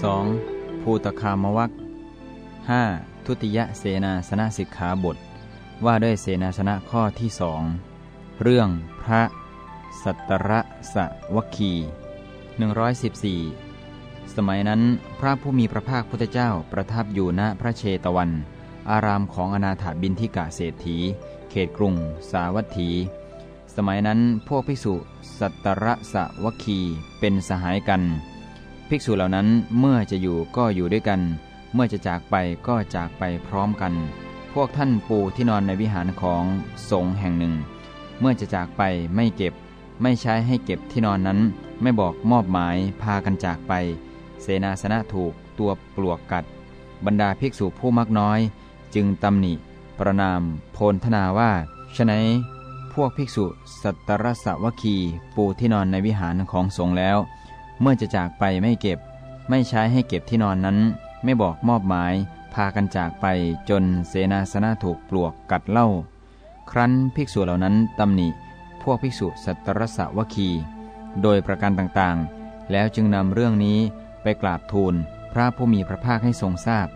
2. ภูตคามวัก 5. ทุติยเสนาสนะสิกขาบท ว่าด้วยเสนาสนะข้อที่สองเรื่องพระ สัตระสะวคี114 สมัยนั้นพระผู้มีพระภาคพุทธเจ้าประทับอยู่ณพระเชตวัน อารามของอนาถาบินทิกะเศรษฐี เขตกรุง สาวัตถี สมัยนั้นพวกภิกษุ สัตตระสะวคีเป็นสหายกัน ภิกษุเหล่านั้นเมื่อจะอยู่ก็อยู่ด้วยกัน เมื่อจะจากไปก็จากไปพร้อมกัน พวกท่านปูที่นอนในวิหารของสงฆ์แห่งหนึ่ง เมื่อจะจากไปไม่เก็บ ไม่ใช้ให้เก็บที่นอนนั้น ไม่บอกมอบหมายพากันจากไป เสนาสนะถูกตัวปลวกกัด บรรดาภิกษุผู้มักน้อย จึงตำหนิ ประนาม โพลธนาว่าฉะไหนพวกภิกษุสัตตรสวคีปูที่นอนในวิหารของสงฆ์แล้ว เมื่อจะจากไปไม่เก็บ ไม่ใช้ให้เก็บที่นอนนั้น ไม่บอกมอบหมาย พากันจากไปจนเสนาสนะถูกปลวกกัดเล่า ครั้นภิกษุเหล่านั้นตำหนิ พวกภิกษุสัตรสวคี โดยประการต่างๆ แล้วจึงนำเรื่องนี้ไปกราบทูล พระผู้มีพระภาคให้ทรงทราบ